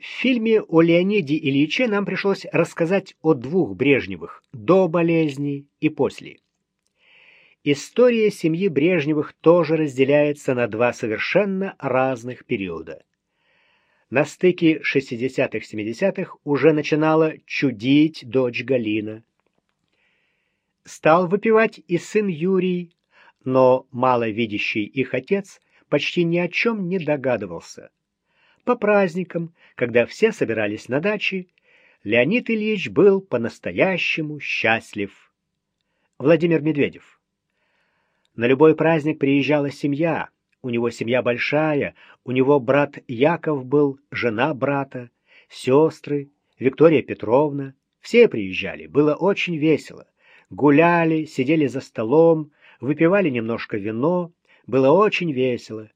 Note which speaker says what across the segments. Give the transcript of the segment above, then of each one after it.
Speaker 1: В фильме о Леониде Ильиче нам пришлось рассказать о двух Брежневых – до болезни и после. История семьи Брежневых тоже разделяется на два совершенно разных периода. На стыке 60-70-х уже начинала чудить дочь Галина. Стал выпивать и сын Юрий, но маловидящий их отец почти ни о чем не догадывался. По праздникам, когда все собирались на даче, Леонид Ильич был по-настоящему счастлив. Владимир Медведев. На любой праздник приезжала семья. У него семья большая, у него брат Яков был, жена брата, сестры, Виктория Петровна. Все приезжали, было очень весело. Гуляли, сидели за столом, выпивали немножко вино, было очень весело.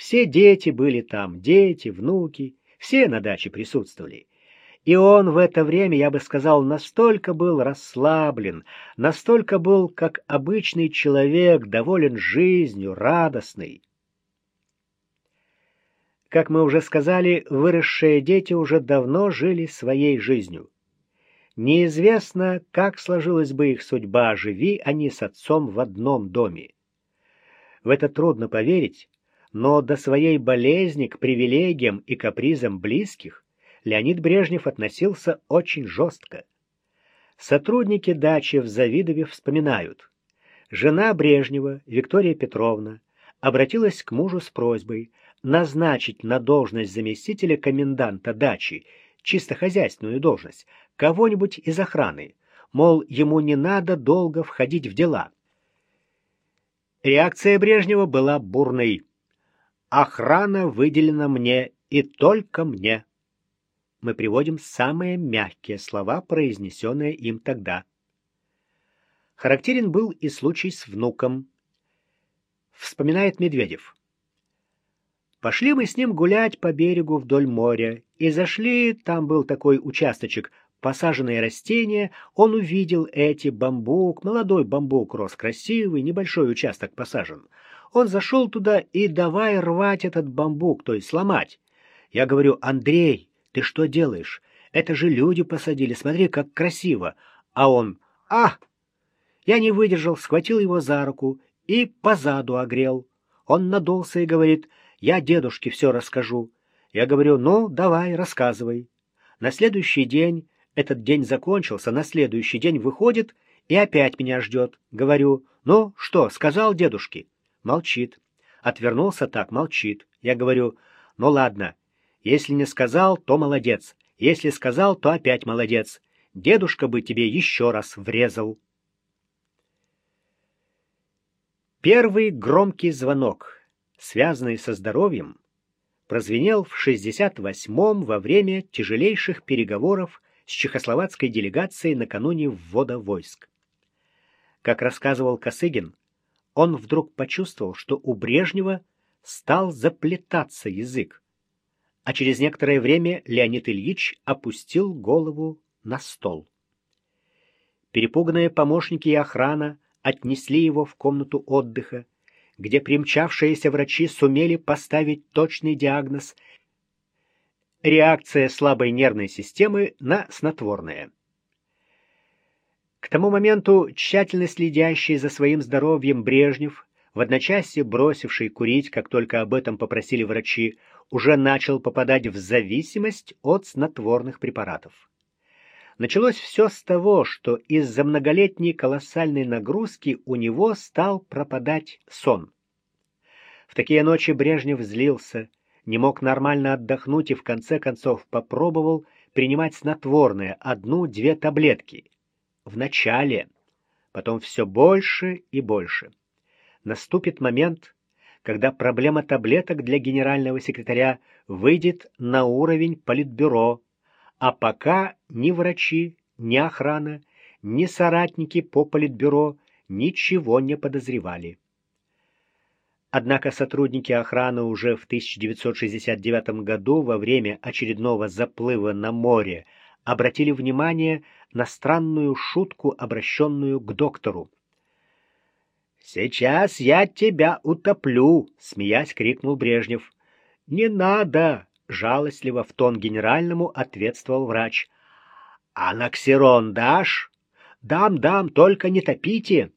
Speaker 1: Все дети были там, дети, внуки, все на даче присутствовали. И он в это время, я бы сказал, настолько был расслаблен, настолько был, как обычный человек, доволен жизнью, радостный. Как мы уже сказали, выросшие дети уже давно жили своей жизнью. Неизвестно, как сложилась бы их судьба, живи они с отцом в одном доме. В это трудно поверить, но до своей болезни к привилегиям и капризам близких Леонид Брежнев относился очень жестко. Сотрудники дачи в Завидове вспоминают. Жена Брежнева, Виктория Петровна, обратилась к мужу с просьбой назначить на должность заместителя коменданта дачи, чисто хозяйственную должность, кого-нибудь из охраны, мол, ему не надо долго входить в дела. Реакция Брежнева была бурной. Охрана выделена мне и только мне. Мы приводим самые мягкие слова, произнесенные им тогда. Характерен был и случай с внуком. Вспоминает Медведев. Пошли мы с ним гулять по берегу вдоль моря и зашли, там был такой участочек, посаженные растения, он увидел эти бамбук, молодой бамбук рос красивый, небольшой участок посажен. Он зашел туда и давай рвать этот бамбук, то есть сломать. Я говорю, Андрей, ты что делаешь? Это же люди посадили, смотри, как красиво. А он, а! Я не выдержал, схватил его за руку и по заду огрел. Он надулся и говорит, я дедушке все расскажу. Я говорю, ну, давай, рассказывай. На следующий день, этот день закончился, на следующий день выходит и опять меня ждет. Говорю, ну, что, сказал дедушке? Молчит. Отвернулся так, молчит. Я говорю, ну ладно, если не сказал, то молодец. Если сказал, то опять молодец. Дедушка бы тебе еще раз врезал. Первый громкий звонок, связанный со здоровьем, прозвенел в 68-м во время тяжелейших переговоров с чехословацкой делегацией накануне ввода войск. Как рассказывал Косыгин, он вдруг почувствовал, что у Брежнева стал заплетаться язык, а через некоторое время Леонид Ильич опустил голову на стол. Перепуганные помощники и охрана отнесли его в комнату отдыха, где примчавшиеся врачи сумели поставить точный диагноз реакция слабой нервной системы на снотворное. К тому моменту тщательно следящий за своим здоровьем Брежнев, в одночасье бросивший курить, как только об этом попросили врачи, уже начал попадать в зависимость от снотворных препаратов. Началось все с того, что из-за многолетней колоссальной нагрузки у него стал пропадать сон. В такие ночи Брежнев злился, не мог нормально отдохнуть и в конце концов попробовал принимать снотворное, одну-две таблетки – вначале, потом все больше и больше. Наступит момент, когда проблема таблеток для генерального секретаря выйдет на уровень политбюро, а пока ни врачи, ни охрана, ни соратники по политбюро ничего не подозревали. Однако сотрудники охраны уже в 1969 году во время очередного заплыва на море обратили внимание на странную шутку, обращенную к доктору. «Сейчас я тебя утоплю!» — смеясь крикнул Брежнев. «Не надо! жалостливо в тон генеральному ответствовал врач. «Анаксирон дашь?» «Дам, дам, только не топите!»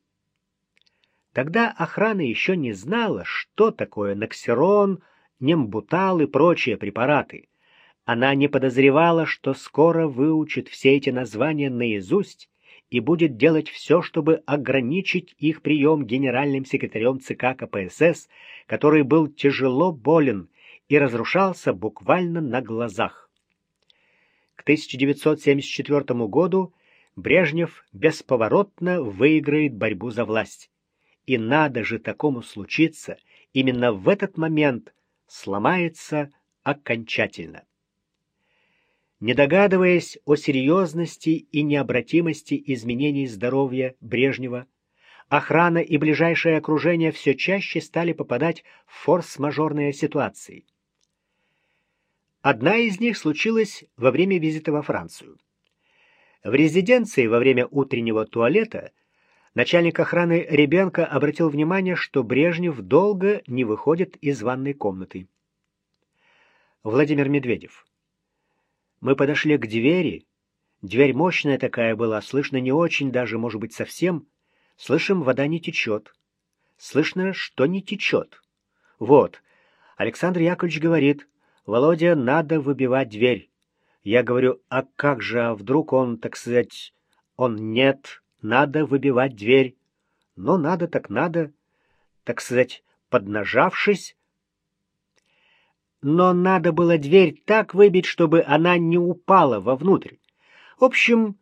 Speaker 1: Тогда охрана еще не знала, что такое наксерон, нембутал и прочие препараты. Она не подозревала, что скоро выучит все эти названия наизусть и будет делать все, чтобы ограничить их прием генеральным секретарем ЦК КПСС, который был тяжело болен и разрушался буквально на глазах. К 1974 году Брежнев бесповоротно выиграет борьбу за власть. И надо же такому случиться, именно в этот момент сломается окончательно. Не догадываясь о серьезности и необратимости изменений здоровья Брежнева, охрана и ближайшее окружение все чаще стали попадать в форс-мажорные ситуации. Одна из них случилась во время визита во Францию. В резиденции во время утреннего туалета начальник охраны Ребенко обратил внимание, что Брежнев долго не выходит из ванной комнаты. Владимир Медведев. Мы подошли к двери. Дверь мощная такая была, слышно не очень, даже, может быть, совсем. Слышим, вода не течет. Слышно, что не течет. Вот. Александр Яковлевич говорит, Володя, надо выбивать дверь. Я говорю, а как же, а вдруг он, так сказать, он нет, надо выбивать дверь. Но надо так надо, так сказать, поднажавшись, но надо было дверь так выбить, чтобы она не упала вовнутрь. В общем,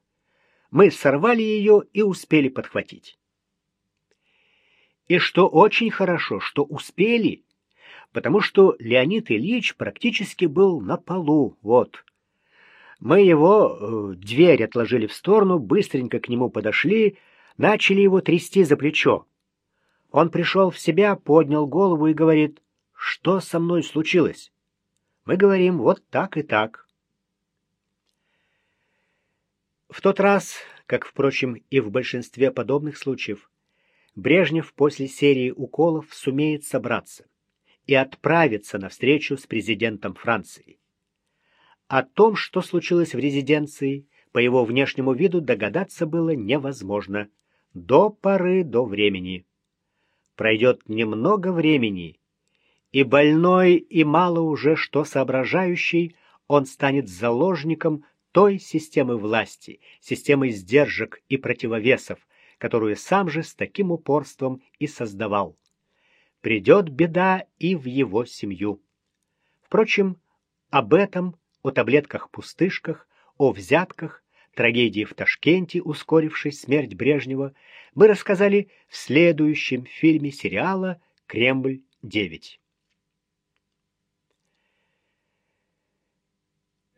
Speaker 1: мы сорвали ее и успели подхватить. И что очень хорошо, что успели, потому что Леонид Ильич практически был на полу, вот. Мы его, э, дверь отложили в сторону, быстренько к нему подошли, начали его трясти за плечо. Он пришел в себя, поднял голову и говорит, что со мной случилось? Мы говорим вот так и так. В тот раз, как, впрочем, и в большинстве подобных случаев, Брежнев после серии уколов сумеет собраться и отправиться на встречу с президентом Франции. О том, что случилось в резиденции, по его внешнему виду догадаться было невозможно. До поры до времени. Пройдет немного времени, и больной, и мало уже что соображающий, он станет заложником той системы власти, системы сдержек и противовесов, которую сам же с таким упорством и создавал. Придет беда и в его семью. Впрочем, об этом, о таблетках-пустышках, о взятках, трагедии в Ташкенте, ускорившей смерть Брежнева, мы рассказали в следующем фильме сериала «Кремль-9».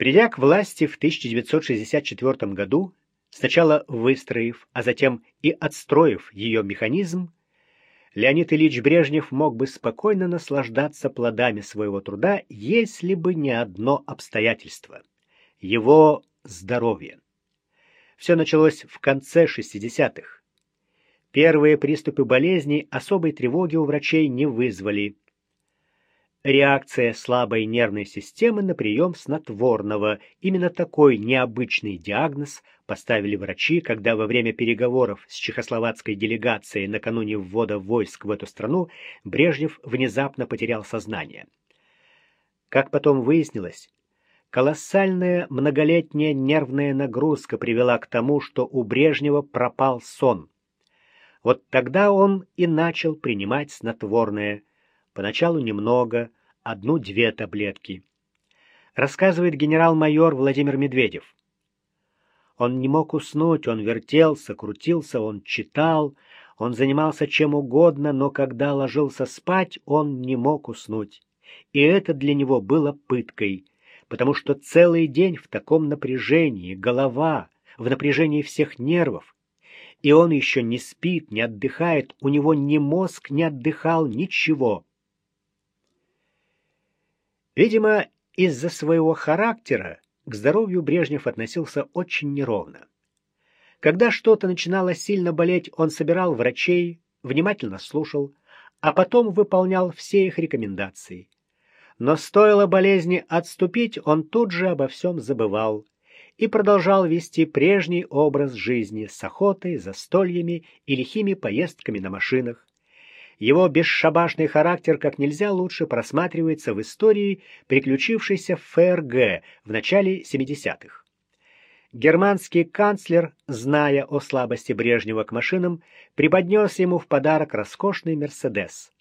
Speaker 1: Придя к власти в 1964 году, сначала выстроив, а затем и отстроив ее механизм, Леонид Ильич Брежнев мог бы спокойно наслаждаться плодами своего труда, если бы не одно обстоятельство — его здоровье. Все началось в конце 60-х. Первые приступы болезни особой тревоги у врачей не вызвали реакция слабой нервной системы на прием снотворного. Именно такой необычный диагноз поставили врачи, когда во время переговоров с чехословацкой делегацией накануне ввода войск в эту страну Брежнев внезапно потерял сознание. Как потом выяснилось, колоссальная многолетняя нервная нагрузка привела к тому, что у Брежнева пропал сон. Вот тогда он и начал принимать снотворное – Поначалу немного, одну-две таблетки. Рассказывает генерал-майор Владимир Медведев. Он не мог уснуть, он вертелся, крутился, он читал, он занимался чем угодно, но когда ложился спать, он не мог уснуть. И это для него было пыткой, потому что целый день в таком напряжении, голова, в напряжении всех нервов, и он еще не спит, не отдыхает, у него ни мозг не отдыхал, ничего. Видимо, из-за своего характера к здоровью Брежнев относился очень неровно. Когда что-то начинало сильно болеть, он собирал врачей, внимательно слушал, а потом выполнял все их рекомендации. Но стоило болезни отступить, он тут же обо всем забывал и продолжал вести прежний образ жизни с охотой, застольями и лихими поездками на машинах. Его бесшабашный характер как нельзя лучше просматривается в истории, приключившейся в ФРГ в начале 70-х. Германский канцлер, зная о слабости Брежнева к машинам, преподнес ему в подарок роскошный «Мерседес».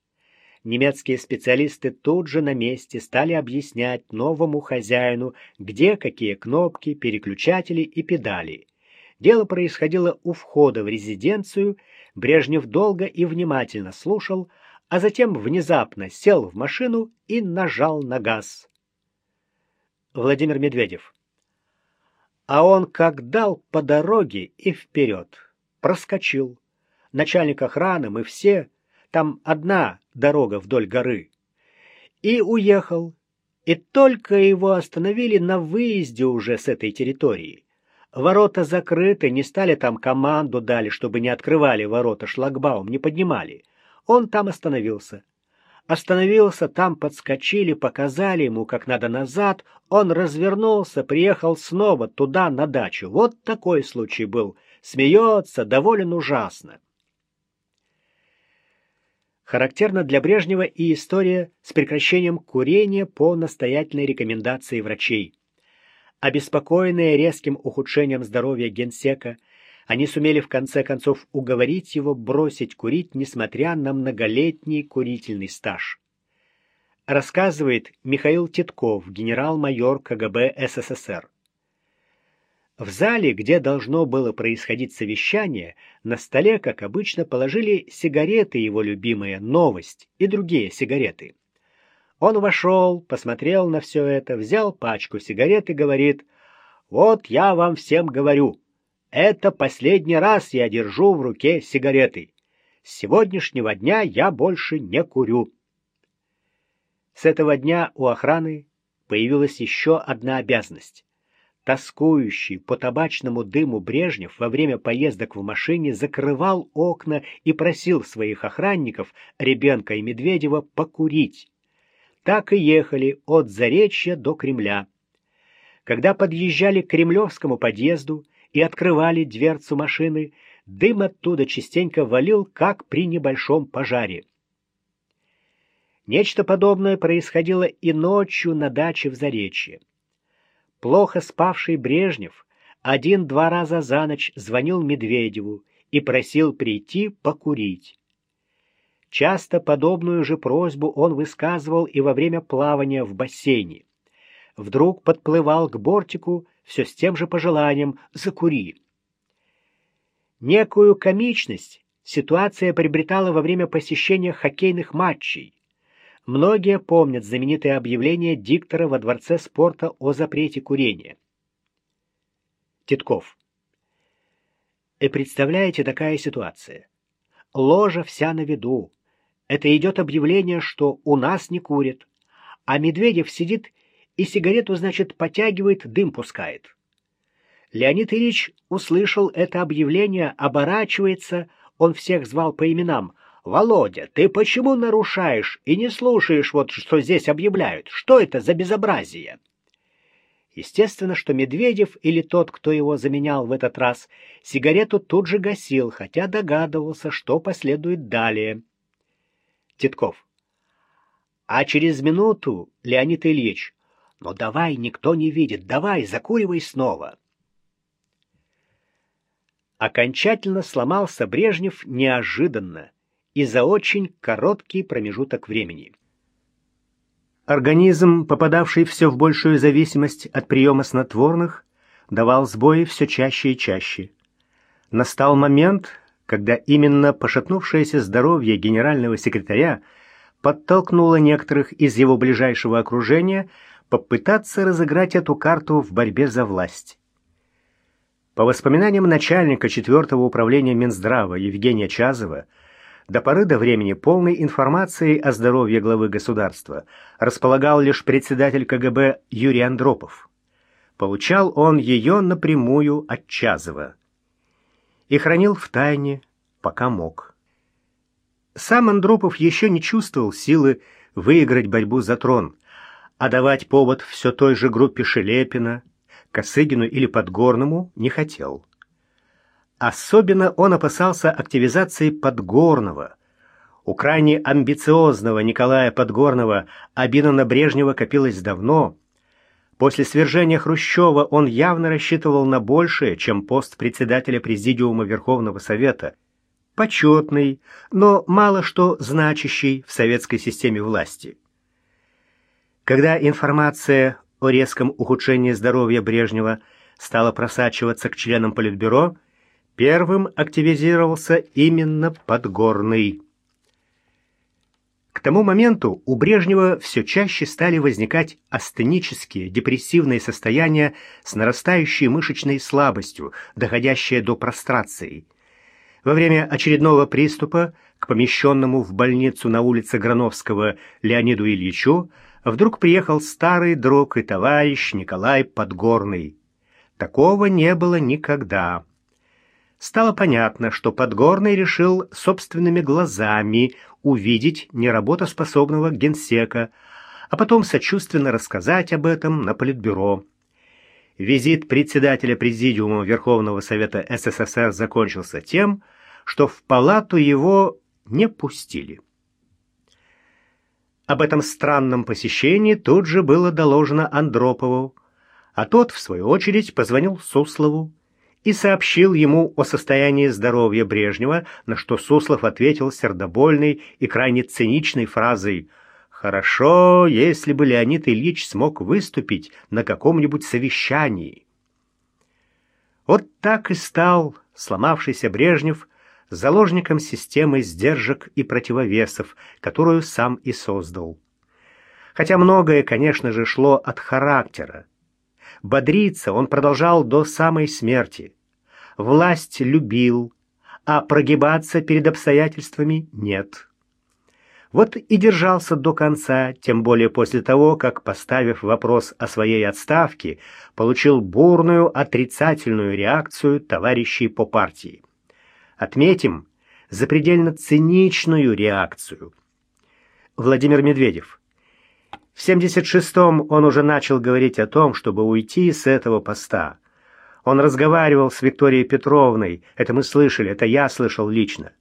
Speaker 1: Немецкие специалисты тут же на месте стали объяснять новому хозяину, где какие кнопки, переключатели и педали. Дело происходило у входа в резиденцию, Брежнев долго и внимательно слушал, а затем внезапно сел в машину и нажал на газ. Владимир Медведев а он как дал по дороге и вперед. Проскочил. Начальник охраны, мы все. Там одна дорога вдоль горы. И уехал. И только его остановили на выезде уже с этой территории. Ворота закрыты, не стали там команду дали, чтобы не открывали ворота, шлагбаум не поднимали. Он там остановился. Остановился, там подскочили, показали ему, как надо назад. Он развернулся, приехал снова туда, на дачу. Вот такой случай был. Смеется, доволен ужасно. Характерна для Брежнева и история с прекращением курения по настоятельной рекомендации врачей. Обеспокоенные резким ухудшением здоровья генсека – они сумели в конце концов уговорить его бросить курить, несмотря на многолетний курительный стаж. Рассказывает Михаил Титков, генерал-майор КГБ СССР. В зале, где должно было происходить совещание, на столе, как обычно, положили сигареты его любимые «Новость» и другие сигареты. Он вошел, посмотрел на все это, взял пачку сигарет и говорит, «Вот я вам всем говорю, это последний раз я держу в руке сигареты. С сегодняшнего дня я больше не курю. С этого дня у охраны появилась еще одна обязанность. Тоскующий по табачному дыму Брежнев во время поездок в машине закрывал окна и просил своих охранников, Ребенка и Медведева, покурить. Так и ехали от Заречья до Кремля. Когда подъезжали к Кремлевскому подъезду, и открывали дверцу машины, дым оттуда частенько валил, как при небольшом пожаре. Нечто подобное происходило и ночью на даче в Заречье. Плохо спавший Брежнев один-два раза за ночь звонил Медведеву и просил прийти покурить. Часто подобную же просьбу он высказывал и во время плавания в бассейне. Вдруг подплывал к бортику все с тем же пожеланием «закури». Некую комичность ситуация приобретала во время посещения хоккейных матчей. Многие помнят знаменитое объявление диктора во Дворце спорта о запрете курения. Титков. И представляете, такая ситуация. Ложа вся на виду. Это идет объявление, что у нас не курят, а Медведев сидит и сигарету, значит, потягивает, дым пускает. Леонид Ильич услышал это объявление, оборачивается, он всех звал по именам. «Володя, ты почему нарушаешь и не слушаешь вот, что здесь объявляют? Что это за безобразие?» Естественно, что Медведев или тот, кто его заменял в этот раз, сигарету тут же гасил, хотя догадывался, что последует далее. Титков. А через минуту, Леонид Ильич, но давай, никто не видит, давай, закуривай снова. Окончательно сломался Брежнев неожиданно и за очень короткий промежуток времени. Организм, попадавший все в большую зависимость от приема снотворных, давал сбои все чаще и чаще. Настал момент, когда именно пошатнувшееся здоровье генерального секретаря подтолкнуло некоторых из его ближайшего окружения попытаться разыграть эту карту в борьбе за власть. По воспоминаниям начальника 4-го управления Минздрава Евгения Чазова, до поры до времени полной информацией о здоровье главы государства располагал лишь председатель КГБ Юрий Андропов. Получал он ее напрямую от Чазова и хранил в тайне, пока мог. Сам Андропов еще не чувствовал силы выиграть борьбу за трон – а давать повод все той же группе Шелепина, Косыгину или Подгорному не хотел. Особенно он опасался активизации Подгорного. У крайне амбициозного Николая Подгорного обида на Брежнева копилась давно. После свержения Хрущева он явно рассчитывал на большее, чем пост председателя Президиума Верховного Совета. Почетный, но мало что значащий в советской системе власти. Когда информация о резком ухудшении здоровья Брежнева стала просачиваться к членам Политбюро, Первым активизировался именно Подгорный. Тому моменту у Брежнева все чаще стали возникать астенические, депрессивные состояния с нарастающей мышечной слабостью, доходящие до прострации. Во время очередного приступа к помещенному в больницу на улице Грановского Леониду Ильичу вдруг приехал старый друг и товарищ Николай Подгорный. Такого не было никогда стало понятно, что Подгорный решил собственными глазами увидеть неработоспособного генсека, а потом сочувственно рассказать об этом на Политбюро. Визит председателя Президиума Верховного Совета СССР закончился тем, что в палату его не пустили. Об этом странном посещении тут же было доложено Андропову, а тот, в свою очередь, позвонил Суслову и сообщил ему о состоянии здоровья Брежнева, на что Суслов ответил сердобольной и крайне циничной фразой «Хорошо, если бы Леонид Ильич смог выступить на каком-нибудь совещании». Вот так и стал сломавшийся Брежнев заложником системы сдержек и противовесов, которую сам и создал. Хотя многое, конечно же, шло от характера, Бодриться он продолжал до самой смерти. Власть любил, а прогибаться перед обстоятельствами нет. Вот и держался до конца, тем более после того, как, поставив вопрос о своей отставке, получил бурную отрицательную реакцию товарищей по партии. Отметим запредельно циничную реакцию. Владимир Медведев – в 76-м он уже начал говорить о том, чтобы уйти с этого поста. Он разговаривал с Викторией Петровной, это мы слышали, это я слышал лично.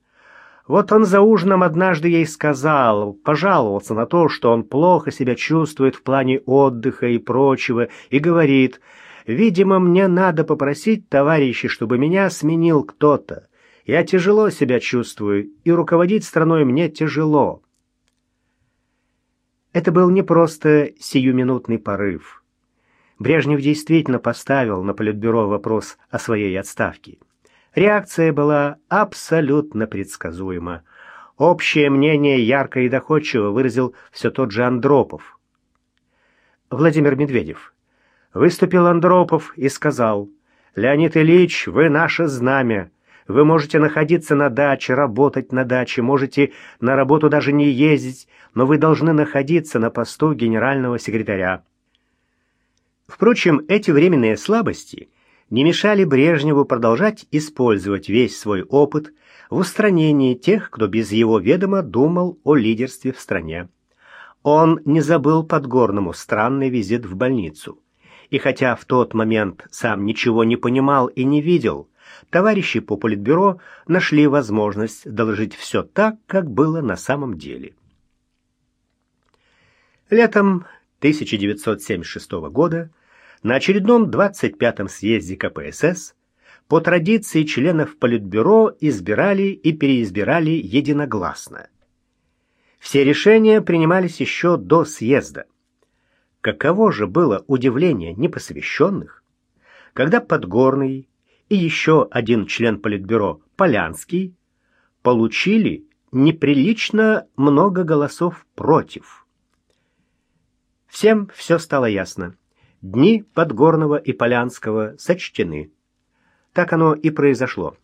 Speaker 1: Вот он за ужином однажды ей сказал, пожаловался на то, что он плохо себя чувствует в плане отдыха и прочего, и говорит, «Видимо, мне надо попросить товарищей, чтобы меня сменил кто-то. Я тяжело себя чувствую, и руководить страной мне тяжело». Это был не просто сиюминутный порыв. Брежнев действительно поставил на Политбюро вопрос о своей отставке. Реакция была абсолютно предсказуема. Общее мнение ярко и доходчиво выразил все тот же Андропов. Владимир Медведев. Выступил Андропов и сказал, «Леонид Ильич, вы наше знамя. Вы можете находиться на даче, работать на даче, можете на работу даже не ездить, но вы должны находиться на посту генерального секретаря. Впрочем, эти временные слабости не мешали Брежневу продолжать использовать весь свой опыт в устранении тех, кто без его ведома думал о лидерстве в стране. Он не забыл Подгорному странный визит в больницу. И хотя в тот момент сам ничего не понимал и не видел, товарищи по политбюро нашли возможность доложить все так, как было на самом деле. Летом 1976 года на очередном 25-м съезде КПСС по традиции членов Политбюро избирали и переизбирали единогласно. Все решения принимались еще до съезда. Каково же было удивление непосвященных, когда Подгорный и еще один член Политбюро, Полянский, получили неприлично много голосов против. Всем все стало ясно. Дни Подгорного и Полянского сочтены. Так оно и произошло.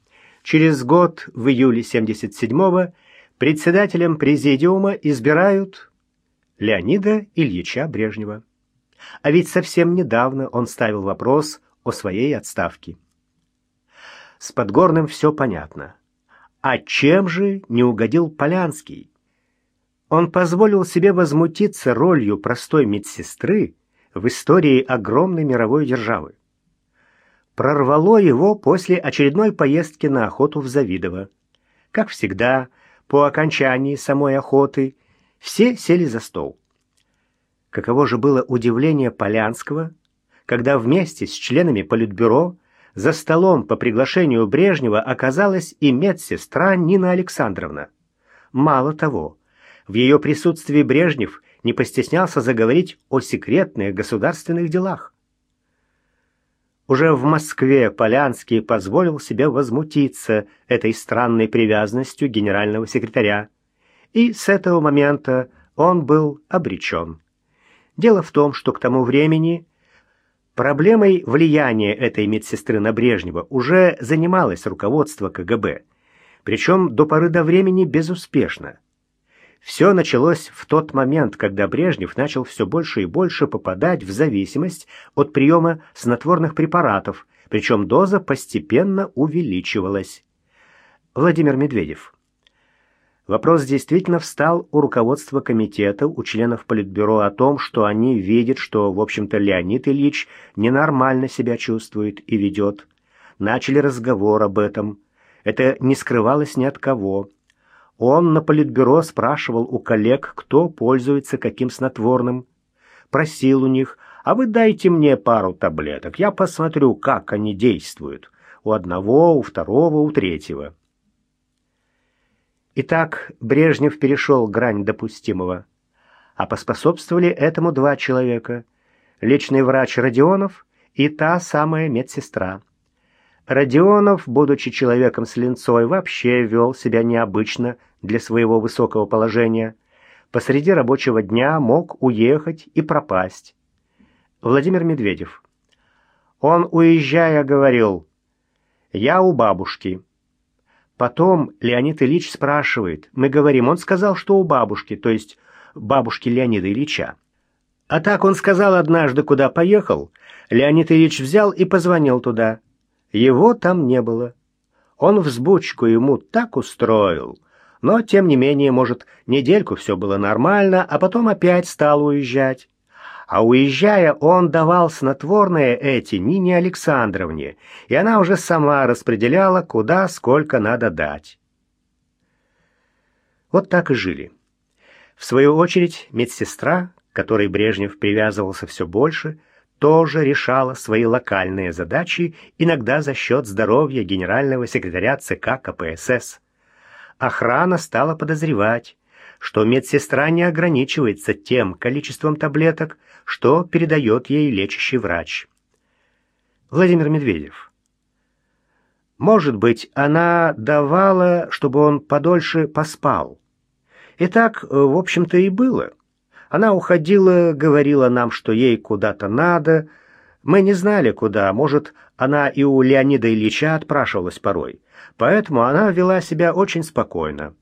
Speaker 1: Через год, в июле 77-го, председателем президиума избирают Леонида Ильича Брежнева. А ведь совсем недавно он ставил вопрос о своей отставке. С Подгорным все понятно. А чем же не угодил Полянский? он позволил себе возмутиться ролью простой медсестры в истории огромной мировой державы. Прорвало его после очередной поездки на охоту в Завидово. Как всегда, по окончании самой охоты все сели за стол. Каково же было удивление Полянского, когда вместе с членами Политбюро за столом по приглашению Брежнева оказалась и медсестра Нина Александровна. Мало того, в ее присутствии Брежнев не постеснялся заговорить о секретных государственных делах. Уже в Москве Полянский позволил себе возмутиться этой странной привязанностью генерального секретаря, и с этого момента он был обречен. Дело в том, что к тому времени проблемой влияния этой медсестры на Брежнева уже занималось руководство КГБ, причем до поры до времени безуспешно. Все началось в тот момент, когда Брежнев начал все больше и больше попадать в зависимость от приема снотворных препаратов, причем доза постепенно увеличивалась. Владимир Медведев Вопрос действительно встал у руководства комитета, у членов Политбюро о том, что они видят, что, в общем-то, Леонид Ильич ненормально себя чувствует и ведет. Начали разговор об этом. Это не скрывалось ни от кого. Он на Политбюро спрашивал у коллег, кто пользуется каким снотворным. Просил у них, а вы дайте мне пару таблеток, я посмотрю, как они действуют. У одного, у второго, у третьего. Итак, Брежнев перешел грань допустимого. А поспособствовали этому два человека. Личный врач Родионов и та самая медсестра. Родионов, будучи человеком с линцой, вообще вел себя необычно для своего высокого положения. Посреди рабочего дня мог уехать и пропасть. Владимир Медведев. Он, уезжая, говорил, «Я у бабушки». Потом Леонид Ильич спрашивает. Мы говорим, он сказал, что у бабушки, то есть бабушки Леонида Ильича. А так он сказал однажды, куда поехал. Леонид Ильич взял и позвонил туда. Его там не было. Он взбучку ему так устроил. Но, тем не менее, может, недельку все было нормально, а потом опять стал уезжать. А уезжая, он давал снотворные эти Нине Александровне, и она уже сама распределяла, куда сколько надо дать. Вот так и жили. В свою очередь, медсестра, которой Брежнев привязывался все больше, тоже решала свои локальные задачи, иногда за счет здоровья генерального секретаря ЦК КПСС. Охрана стала подозревать, что медсестра не ограничивается тем количеством таблеток, что передает ей лечащий врач. Владимир Медведев. Может быть, она давала, чтобы он подольше поспал. И так, в общем-то, и было. Она уходила, говорила нам, что ей куда-то надо. Мы не знали, куда. Может, она и у Леонида Ильича отпрашивалась порой. Поэтому она вела себя очень спокойно.